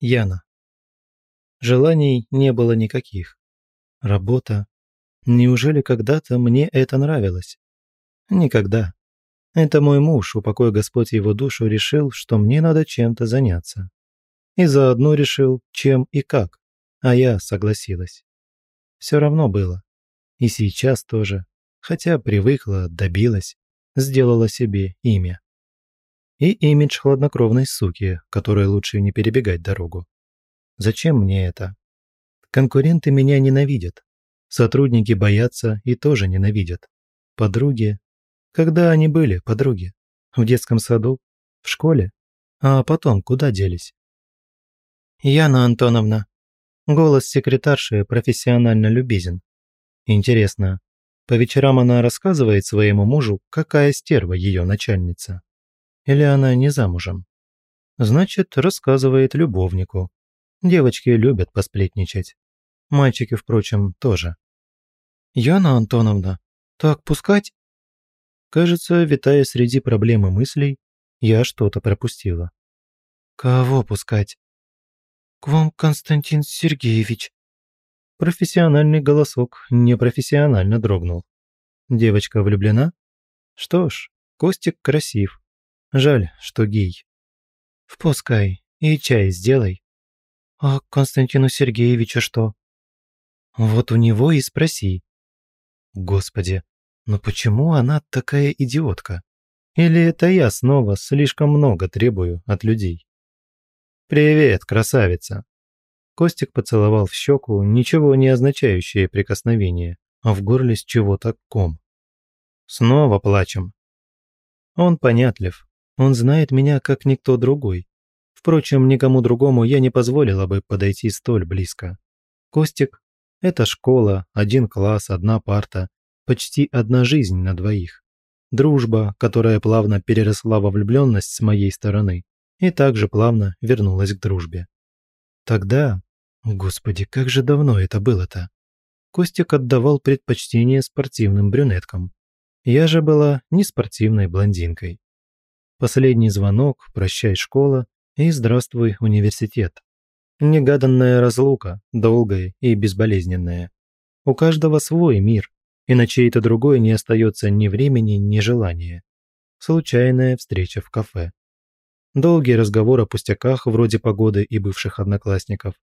Яна. Желаний не было никаких. Работа. Неужели когда-то мне это нравилось? Никогда. Это мой муж, упокой Господь его душу, решил, что мне надо чем-то заняться. И заодно решил, чем и как, а я согласилась. Все равно было. И сейчас тоже, хотя привыкла, добилась, сделала себе имя и имидж хладнокровной суки, которой лучше не перебегать дорогу. Зачем мне это? Конкуренты меня ненавидят. Сотрудники боятся и тоже ненавидят. Подруги. Когда они были, подруги? В детском саду? В школе? А потом куда делись? Яна Антоновна. Голос секретарши профессионально любезен. Интересно, по вечерам она рассказывает своему мужу, какая стерва ее начальница. Или она не замужем? Значит, рассказывает любовнику. Девочки любят посплетничать. Мальчики, впрочем, тоже. «Яна Антоновна, так пускать?» Кажется, витая среди проблемы мыслей, я что-то пропустила. «Кого пускать?» «К вам Константин Сергеевич». Профессиональный голосок непрофессионально дрогнул. «Девочка влюблена?» «Что ж, Костик красив, Жаль, что гей. Впускай и чай сделай. А Константину Сергеевичу что? Вот у него и спроси. Господи, но почему она такая идиотка? Или это я снова слишком много требую от людей? «Привет, красавица!» Костик поцеловал в щеку ничего не означающее прикосновение, а в горле с чего-то ком. «Снова плачем». Он понятлив, он знает меня как никто другой. Впрочем, никому другому я не позволила бы подойти столь близко. Костик – это школа, один класс, одна парта, почти одна жизнь на двоих. Дружба, которая плавно переросла во влюбленность с моей стороны, и также плавно вернулась к дружбе. Тогда, господи, как же давно это было-то, Костик отдавал предпочтение спортивным брюнеткам. Я же была не спортивной блондинкой. Последний звонок, прощай школа и здравствуй университет. Негаданная разлука, долгая и безболезненная. У каждого свой мир, и на чей-то другой не остается ни времени, ни желания. Случайная встреча в кафе. Долгий разговор о пустяках вроде погоды и бывших одноклассников.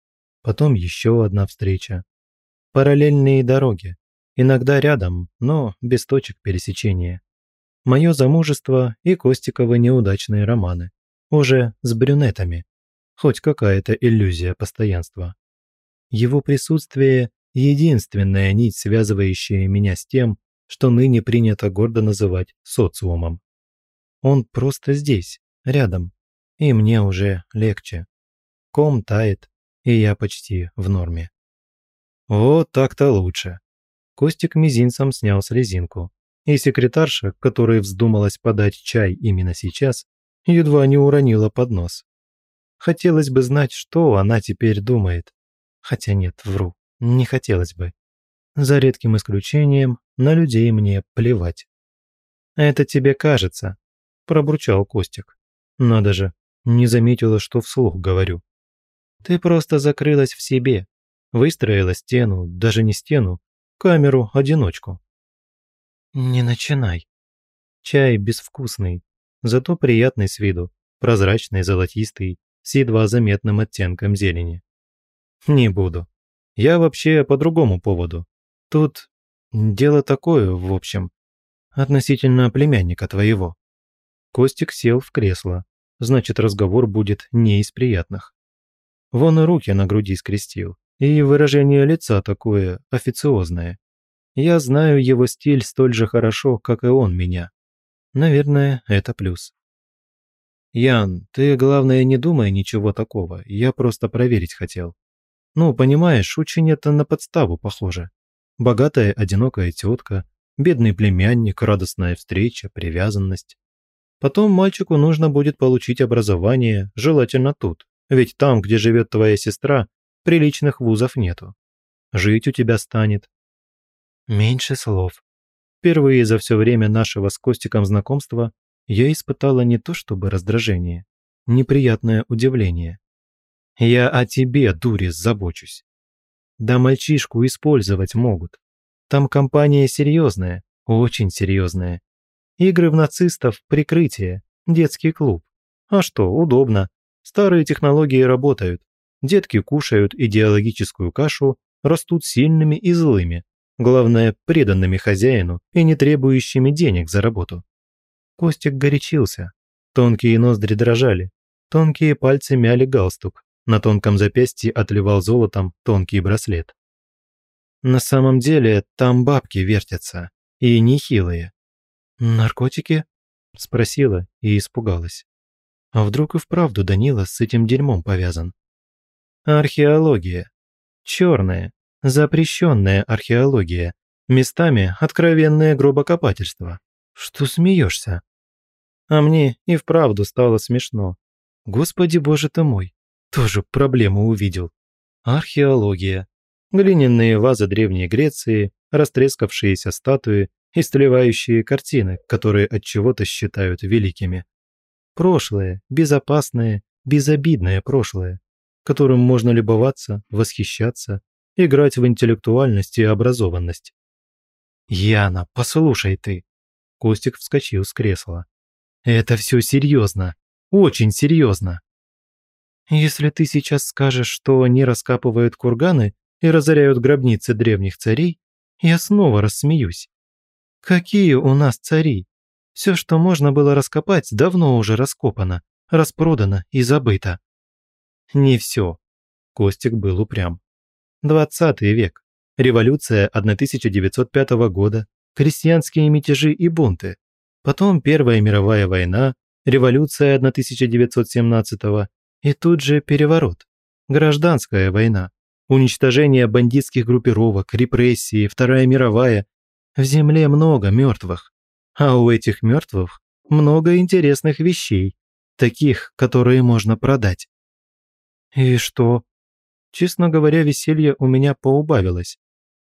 Потом еще одна встреча. Параллельные дороги. Иногда рядом, но без точек пересечения мое замужество и Костиковы неудачные романы. Уже с брюнетами. Хоть какая-то иллюзия постоянства. Его присутствие – единственная нить, связывающая меня с тем, что ныне принято гордо называть социумом. Он просто здесь, рядом, и мне уже легче. Ком тает, и я почти в норме. Вот так-то лучше. Костик мизинцем снял с резинку и секретарша, которая вздумалась подать чай именно сейчас, едва не уронила поднос. Хотелось бы знать, что она теперь думает. Хотя нет, вру, не хотелось бы. За редким исключением, на людей мне плевать. «Это тебе кажется», – пробурчал Костик. «Надо же, не заметила, что вслух говорю. Ты просто закрылась в себе, выстроила стену, даже не стену, камеру-одиночку. «Не начинай». Чай безвкусный, зато приятный с виду, прозрачный, золотистый, с едва заметным оттенком зелени. «Не буду. Я вообще по другому поводу. Тут дело такое, в общем, относительно племянника твоего». Костик сел в кресло, значит, разговор будет не из приятных. Вон и руки на груди скрестил, и выражение лица такое официозное, я знаю его стиль столь же хорошо, как и он меня. Наверное, это плюс. «Ян, ты, главное, не думай ничего такого, я просто проверить хотел. Ну, понимаешь, очень это на подставу похоже. Богатая, одинокая тетка, бедный племянник, радостная встреча, привязанность. Потом мальчику нужно будет получить образование, желательно тут, ведь там, где живет твоя сестра, приличных вузов нету. Жить у тебя станет, меньше слов. Впервые за все время нашего с Костиком знакомства я испытала не то чтобы раздражение, неприятное удивление. Я о тебе, дури, забочусь. Да мальчишку использовать могут. Там компания серьезная, очень серьезная. Игры в нацистов – прикрытие, детский клуб. А что, удобно. Старые технологии работают. Детки кушают идеологическую кашу, растут сильными и злыми главное, преданными хозяину и не требующими денег за работу. Костик горячился. Тонкие ноздри дрожали, тонкие пальцы мяли галстук, на тонком запястье отливал золотом тонкий браслет. На самом деле там бабки вертятся, и нехилые. «Наркотики?» – спросила и испугалась. А вдруг и вправду Данила с этим дерьмом повязан? Археология. Черная, запрещенная археология, местами откровенное гробокопательство. Что смеешься? А мне и вправду стало смешно. Господи боже ты мой, тоже проблему увидел. Археология. Глиняные вазы Древней Греции, растрескавшиеся статуи, истлевающие картины, которые от чего-то считают великими. Прошлое, безопасное, безобидное прошлое, которым можно любоваться, восхищаться, играть в интеллектуальность и образованность. «Яна, послушай ты!» Костик вскочил с кресла. «Это все серьезно, очень серьезно!» «Если ты сейчас скажешь, что они раскапывают курганы и разоряют гробницы древних царей, я снова рассмеюсь. Какие у нас цари? Все, что можно было раскопать, давно уже раскопано, распродано и забыто». «Не все», – Костик был упрям. 20 век, революция 1905 года, крестьянские мятежи и бунты, потом Первая мировая война, революция 1917 и тут же переворот, гражданская война, уничтожение бандитских группировок, репрессии, Вторая мировая. В земле много мертвых, а у этих мертвых много интересных вещей, таких, которые можно продать. «И что, Честно говоря, веселье у меня поубавилось.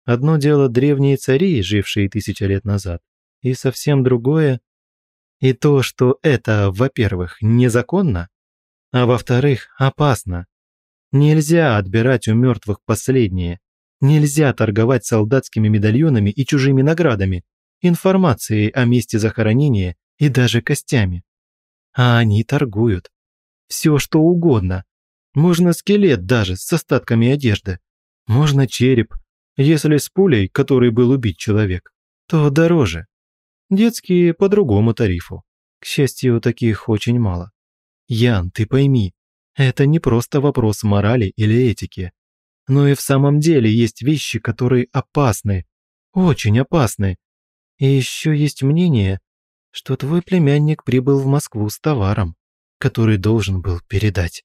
Одно дело древние цари, жившие тысячи лет назад, и совсем другое... И то, что это, во-первых, незаконно, а во-вторых, опасно. Нельзя отбирать у мертвых последние. Нельзя торговать солдатскими медальонами и чужими наградами, информацией о месте захоронения и даже костями. А они торгуют. Все, что угодно, можно скелет даже с остатками одежды. Можно череп, если с пулей, которой был убит человек, то дороже. Детские по другому тарифу. К счастью, таких очень мало. Ян, ты пойми, это не просто вопрос морали или этики. Но и в самом деле есть вещи, которые опасны. Очень опасны. И еще есть мнение, что твой племянник прибыл в Москву с товаром, который должен был передать.